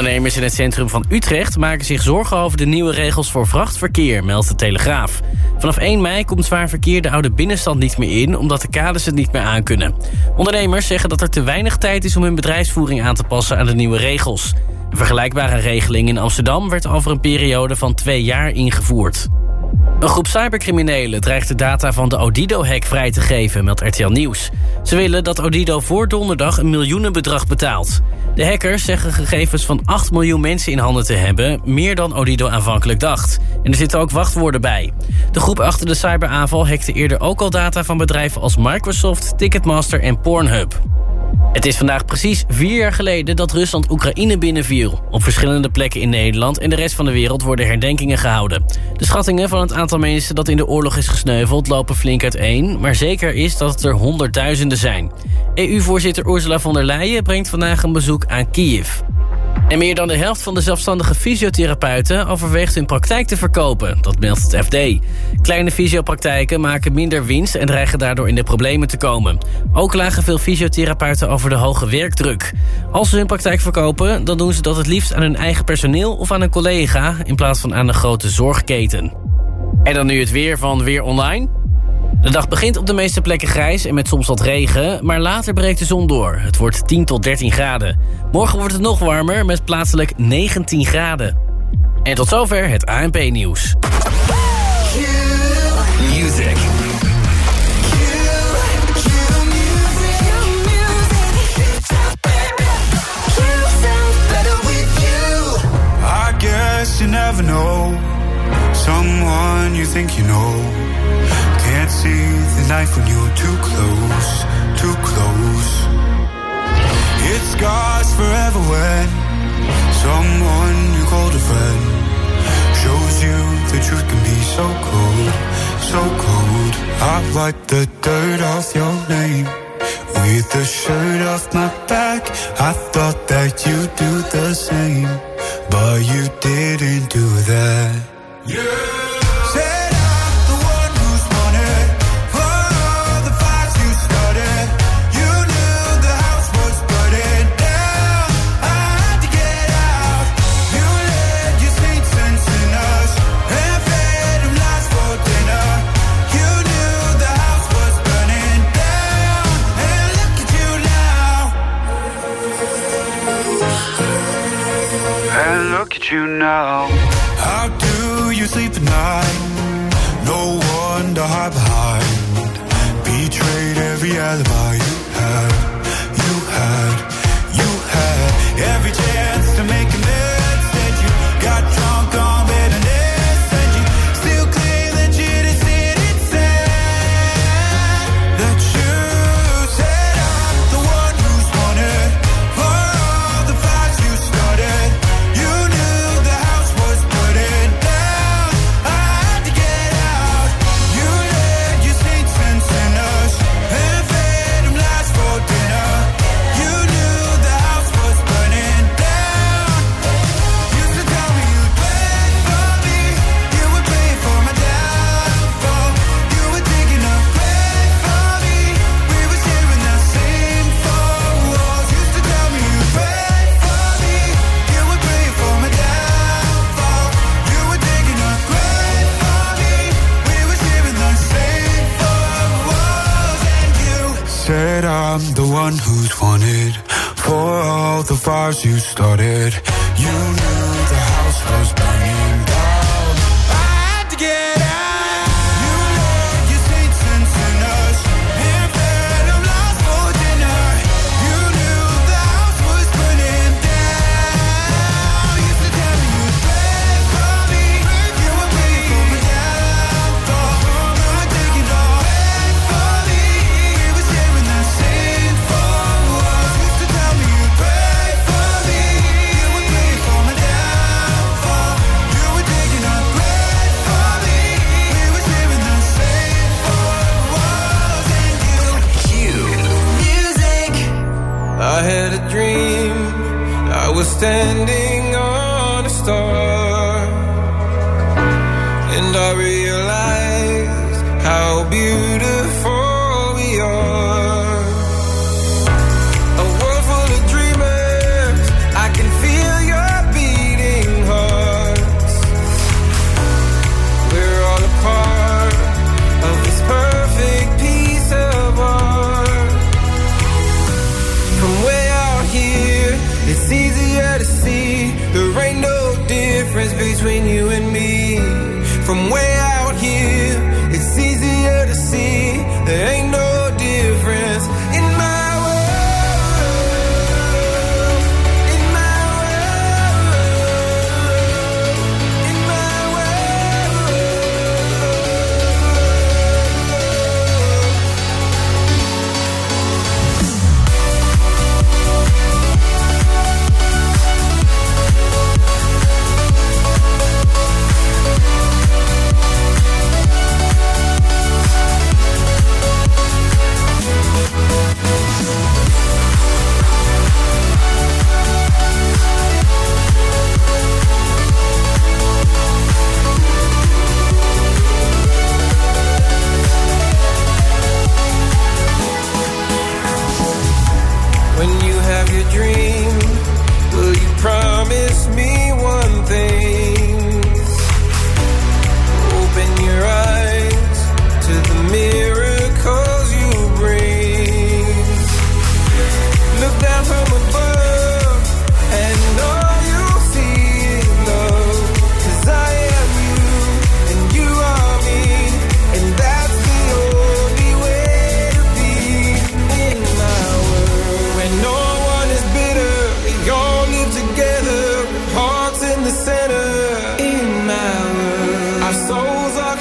Ondernemers in het centrum van Utrecht maken zich zorgen over de nieuwe regels voor vrachtverkeer, meldt de Telegraaf. Vanaf 1 mei komt zwaar verkeer de oude binnenstand niet meer in, omdat de kaders het niet meer aankunnen. Ondernemers zeggen dat er te weinig tijd is om hun bedrijfsvoering aan te passen aan de nieuwe regels. Een vergelijkbare regeling in Amsterdam werd over een periode van twee jaar ingevoerd. Een groep cybercriminelen dreigt de data van de Odido-hack vrij te geven, meldt RTL Nieuws. Ze willen dat Odido voor donderdag een miljoenenbedrag betaalt. De hackers zeggen gegevens van 8 miljoen mensen in handen te hebben... meer dan Odido aanvankelijk dacht. En er zitten ook wachtwoorden bij. De groep achter de cyberaanval hackte eerder ook al data van bedrijven als Microsoft, Ticketmaster en Pornhub. Het is vandaag precies vier jaar geleden dat Rusland Oekraïne binnenviel. Op verschillende plekken in Nederland en de rest van de wereld worden herdenkingen gehouden. De schattingen van het aantal mensen dat in de oorlog is gesneuveld lopen flink uiteen... maar zeker is dat het er honderdduizenden zijn. EU-voorzitter Ursula von der Leyen brengt vandaag een bezoek aan Kiev. En meer dan de helft van de zelfstandige fysiotherapeuten overweegt hun praktijk te verkopen. Dat meldt het FD. Kleine fysiopraktijken maken minder winst en dreigen daardoor in de problemen te komen. Ook lagen veel fysiotherapeuten over de hoge werkdruk. Als ze hun praktijk verkopen, dan doen ze dat het liefst aan hun eigen personeel of aan een collega... in plaats van aan een grote zorgketen. En dan nu het weer van Weer Online. De dag begint op de meeste plekken grijs en met soms wat regen... maar later breekt de zon door. Het wordt 10 tot 13 graden. Morgen wordt het nog warmer met plaatselijk 19 graden. En tot zover het ANP-nieuws. You never know someone you think you know. Can't see the knife when you're too close, too close. It scars forever when someone you called a friend shows you the truth can be so cold, so cold. I wipe the dirt off your name with the shirt off my back. I thought that you'd do the same, but you didn't do that. Said you now. How do you sleep at night? No one to hide behind. Betrayed every alibi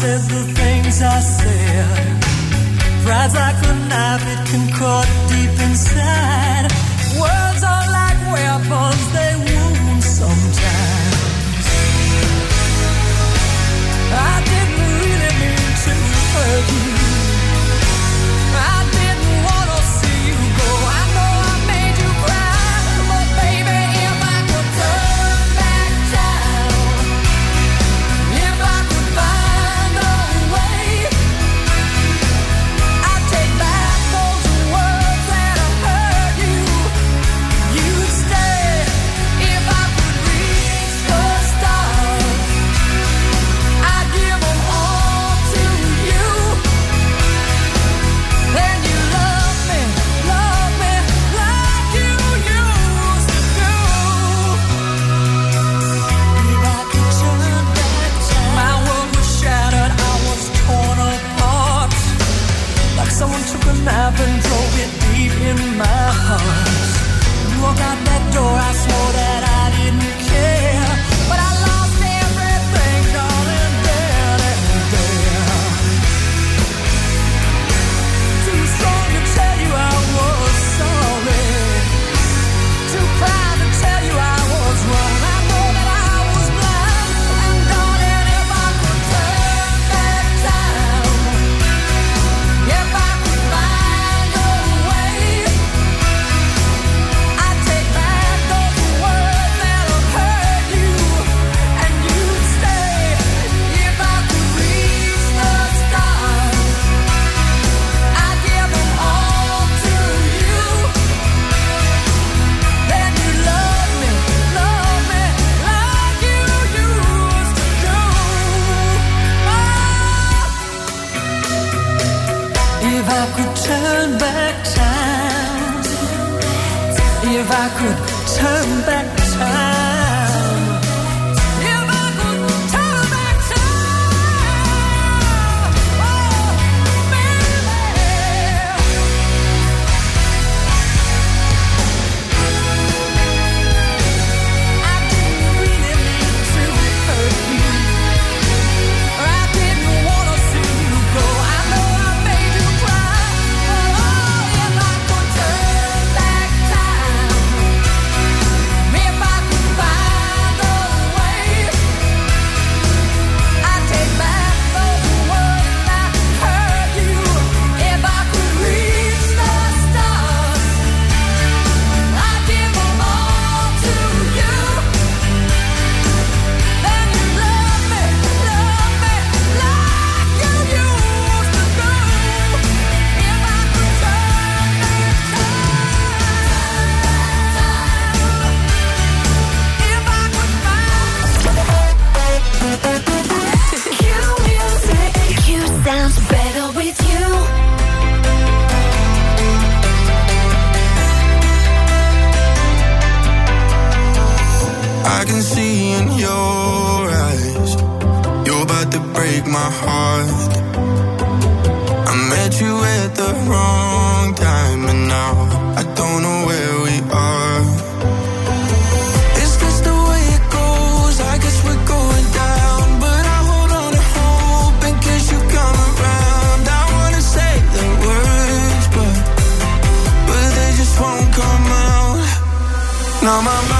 said the things I said. Pride's like a knife, it can cut deep inside. Words are like weapons, they wound sometimes. I didn't really mean to hurt you. if i could turn back on my mind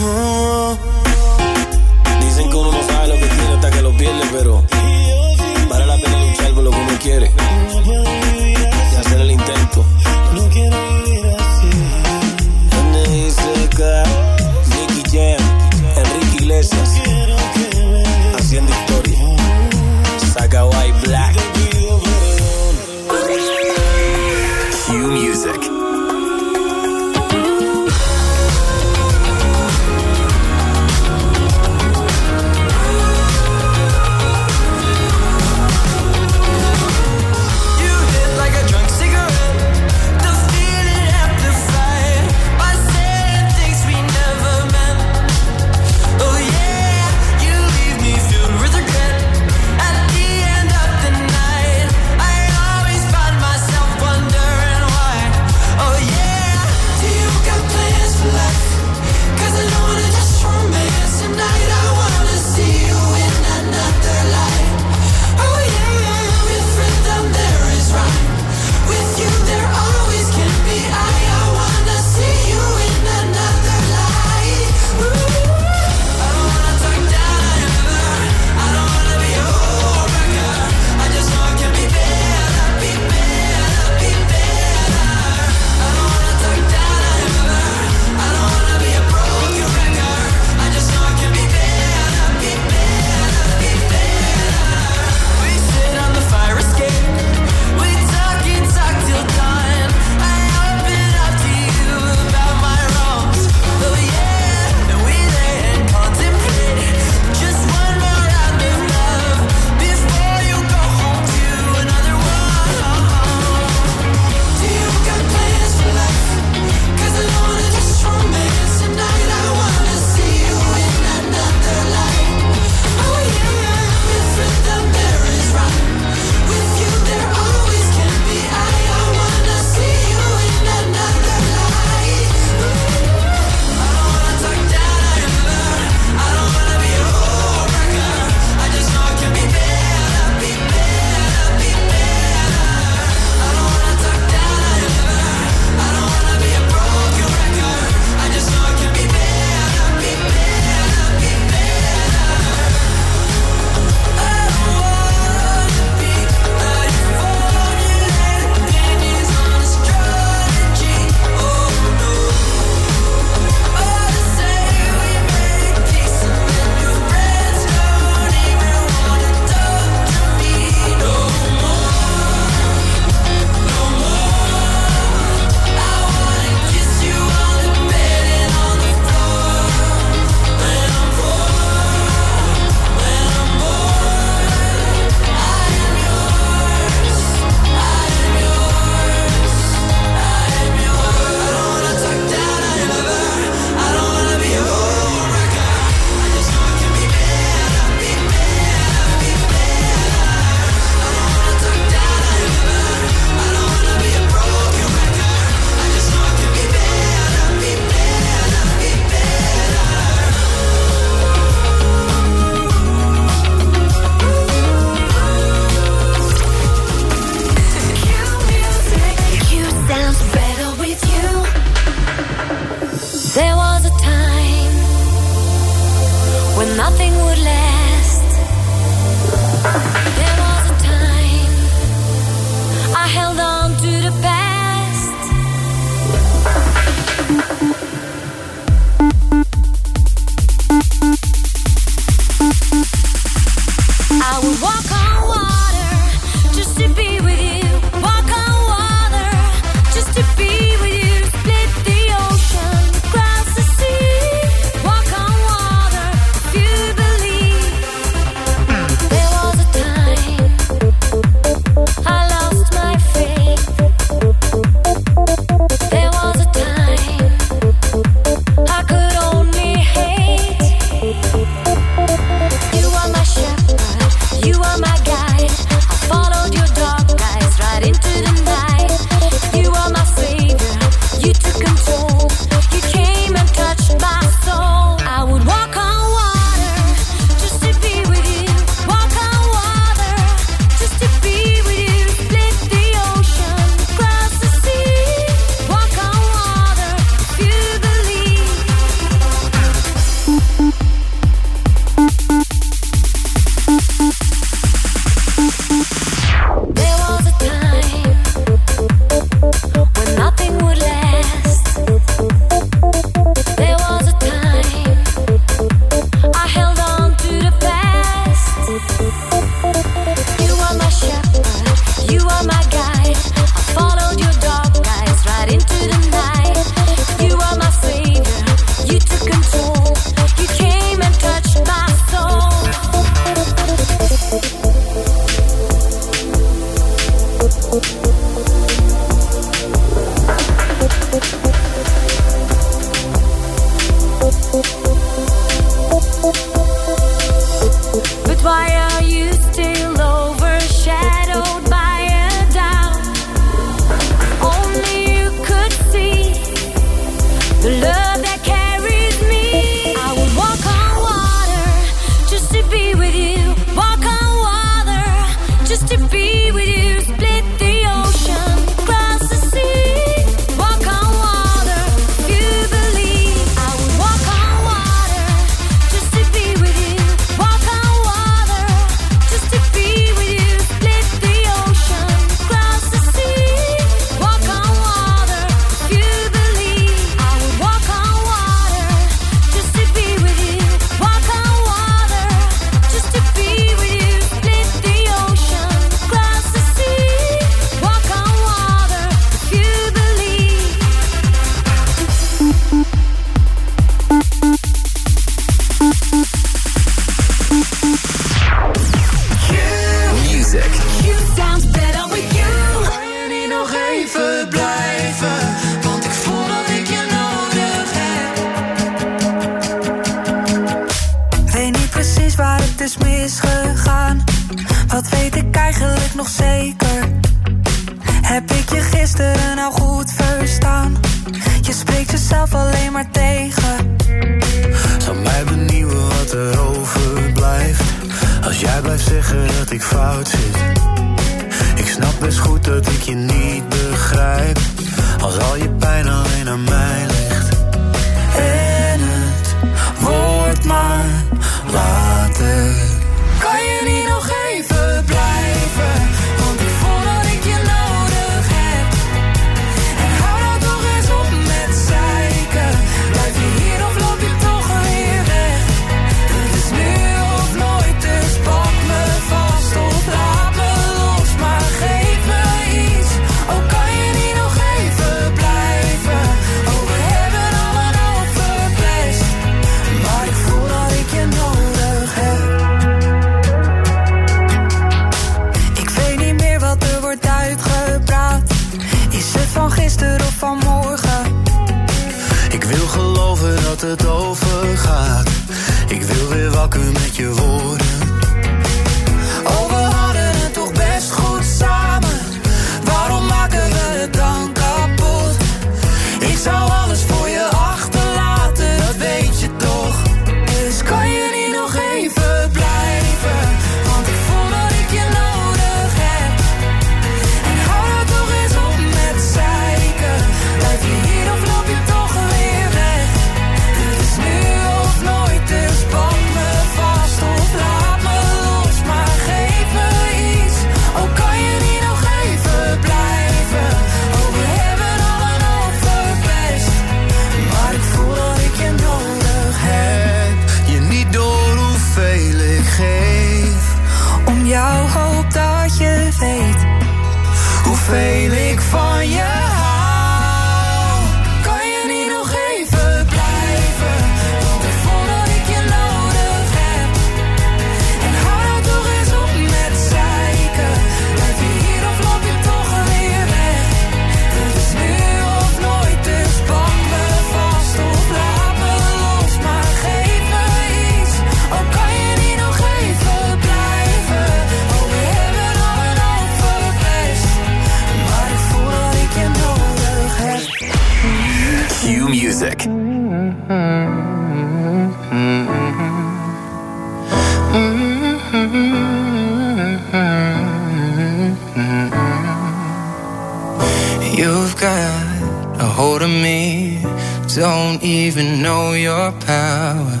even know your power.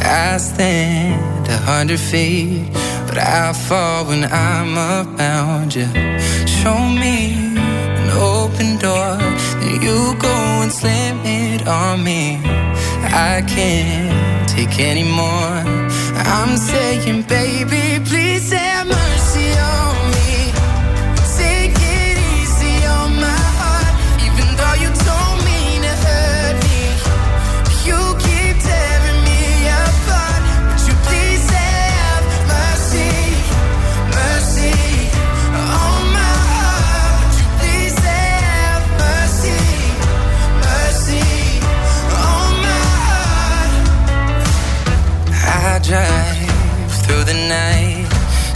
I stand a hundred feet, but I fall when I'm around you. Show me an open door, then you go and slam it on me. I can't take anymore. I'm saying, baby, please.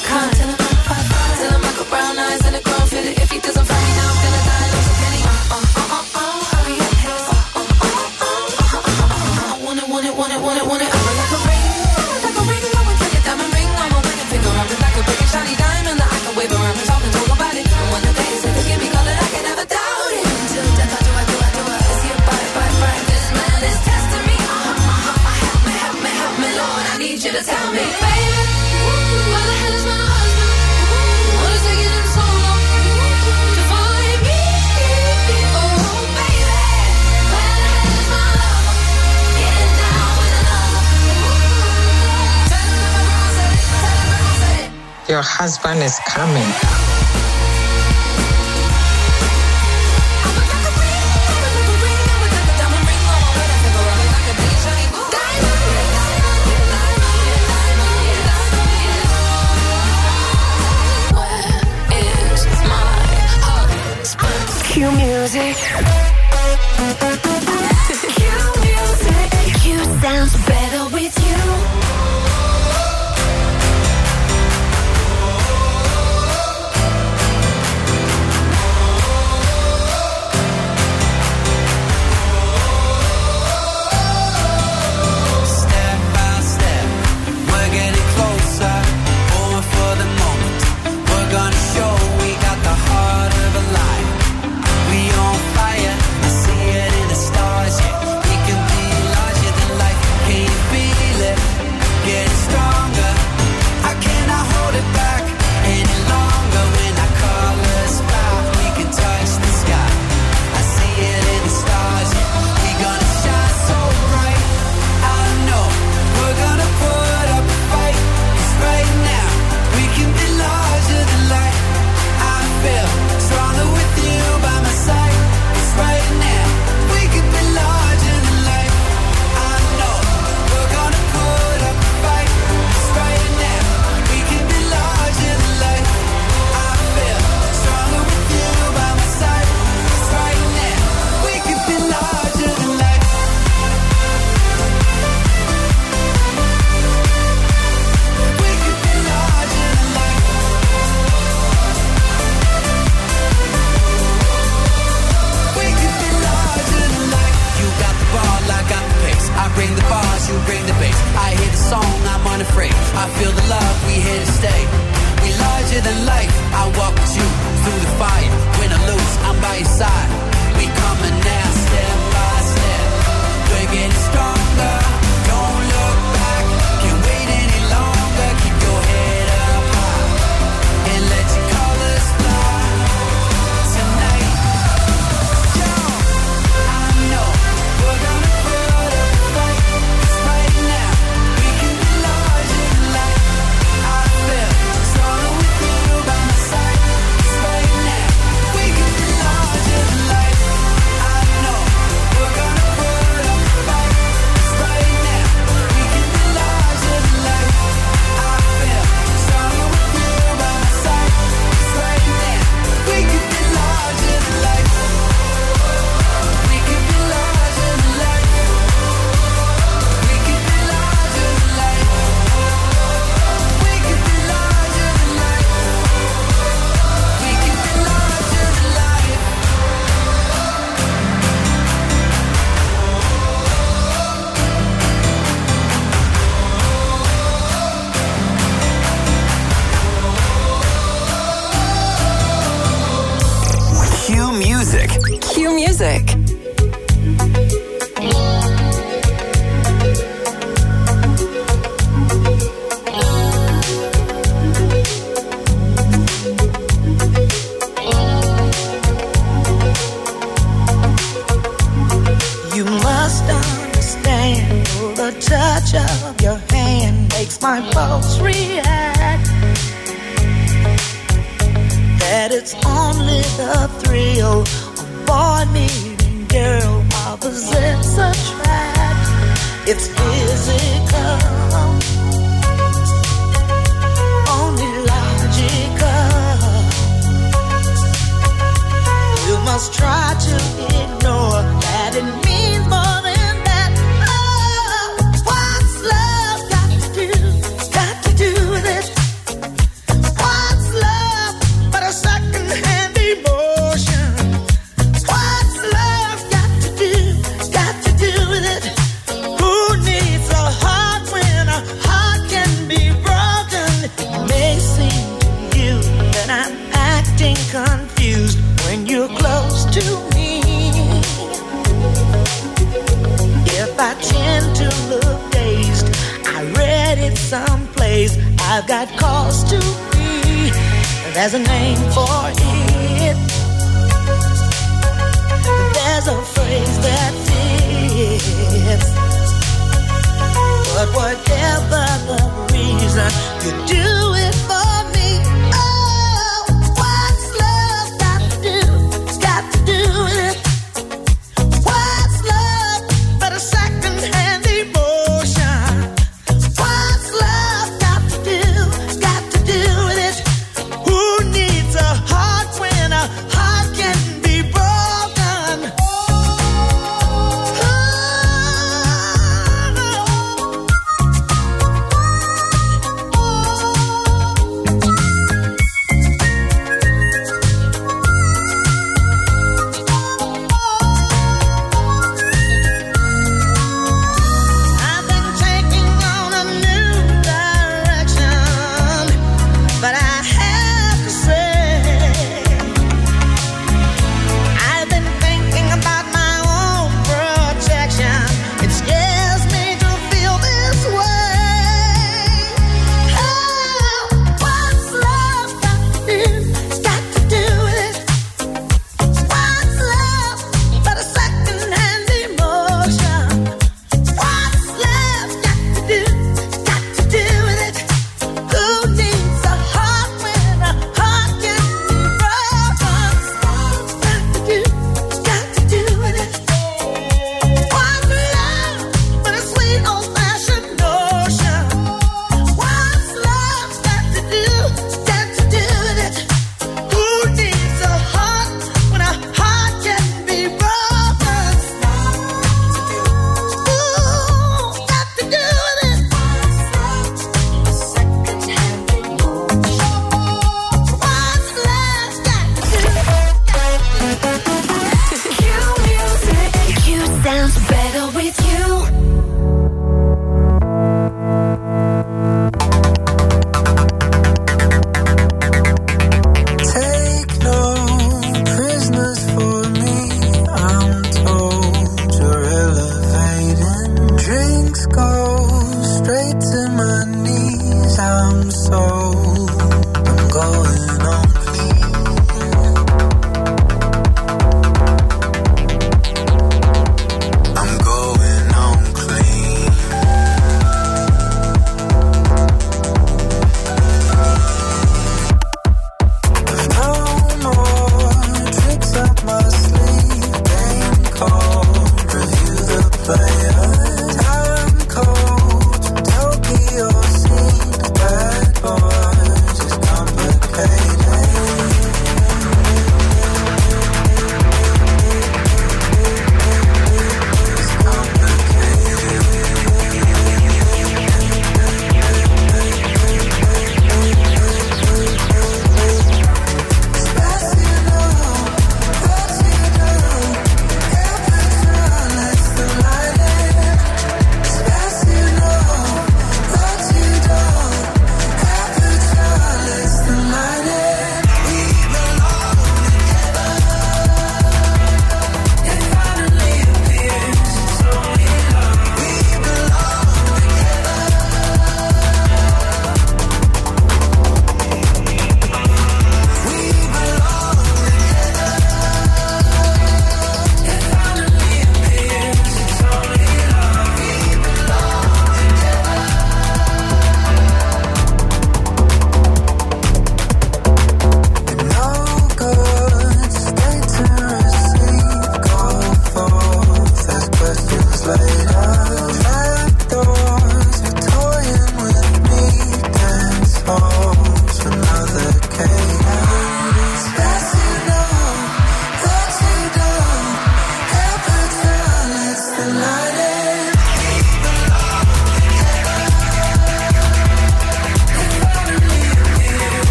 Wakanda. your husband is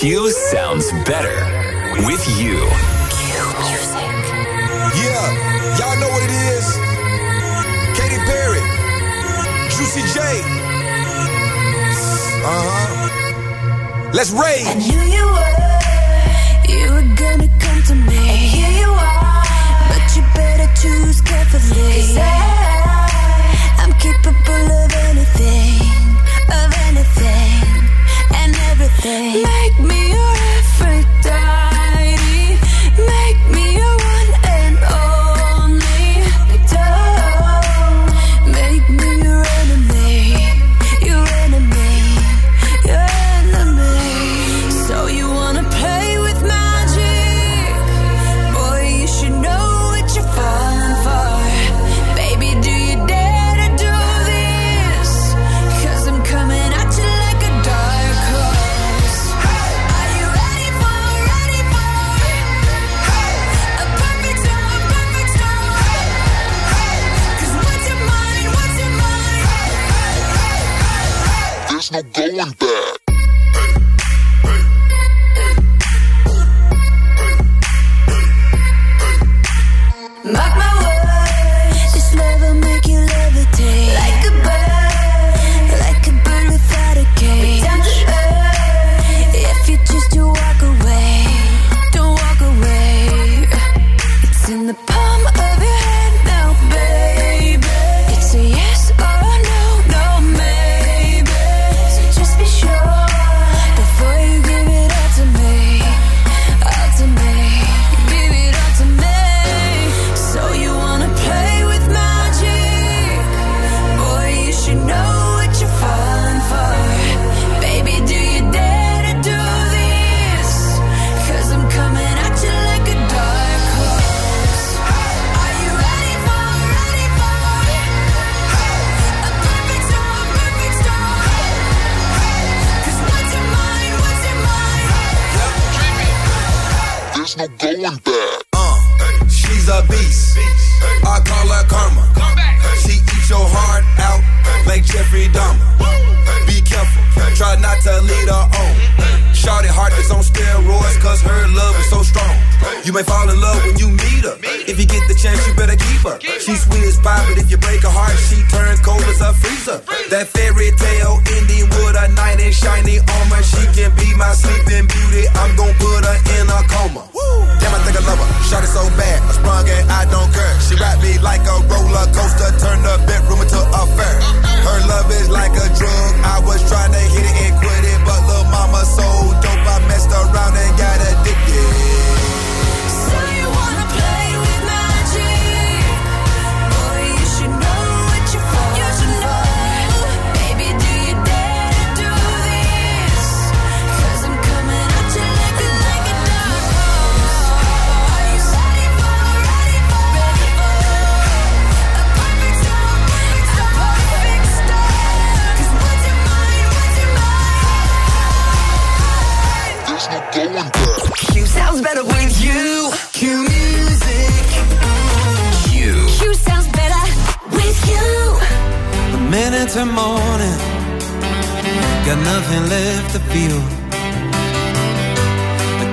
Q sounds better with you. Q music. Yeah, y'all know what it is. Katy Perry, Juicy J. Uh huh. Let's rage. I knew you were, you were gonna come to me. And here you are, but you better choose carefully. Cause I, I'm capable of anything, of anything and everything. Make me your everyday.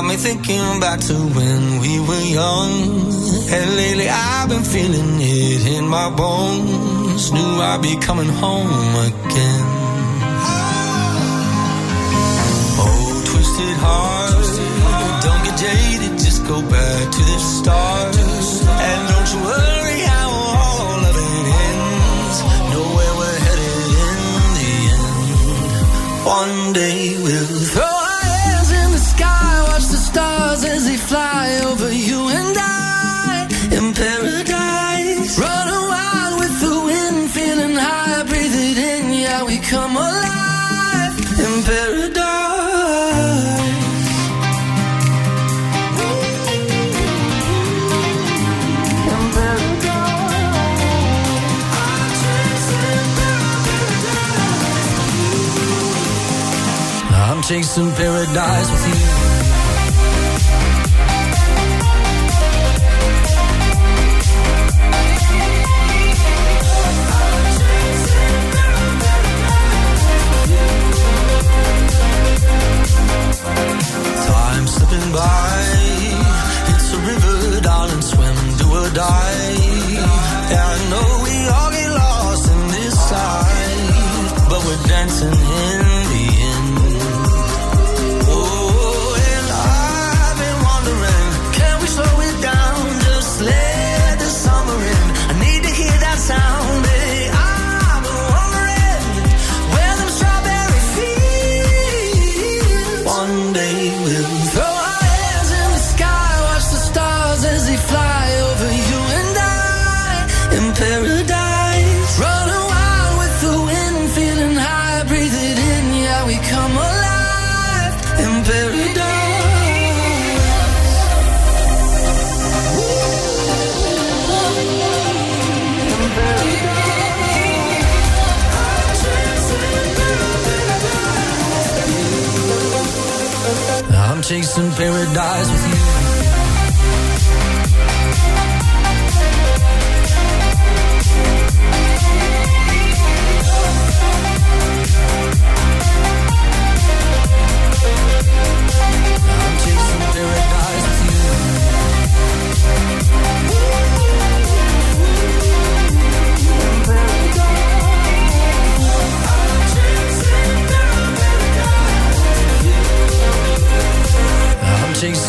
got me thinking back to when we were young. And lately I've been feeling it in my bones. Knew I'd be coming home again. Oh, twisted heart. Don't get jaded, just go back to the start. And don't you worry how all of it ends. Know where we're headed in the end. One day we'll stars as they fly over you and I in paradise. Running wild with the wind, feeling high, breathe it in, yeah, we come alive in paradise. I'm chasing paradise with you.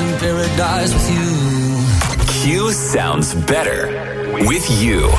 I'm paradise with you. Q sounds better with you.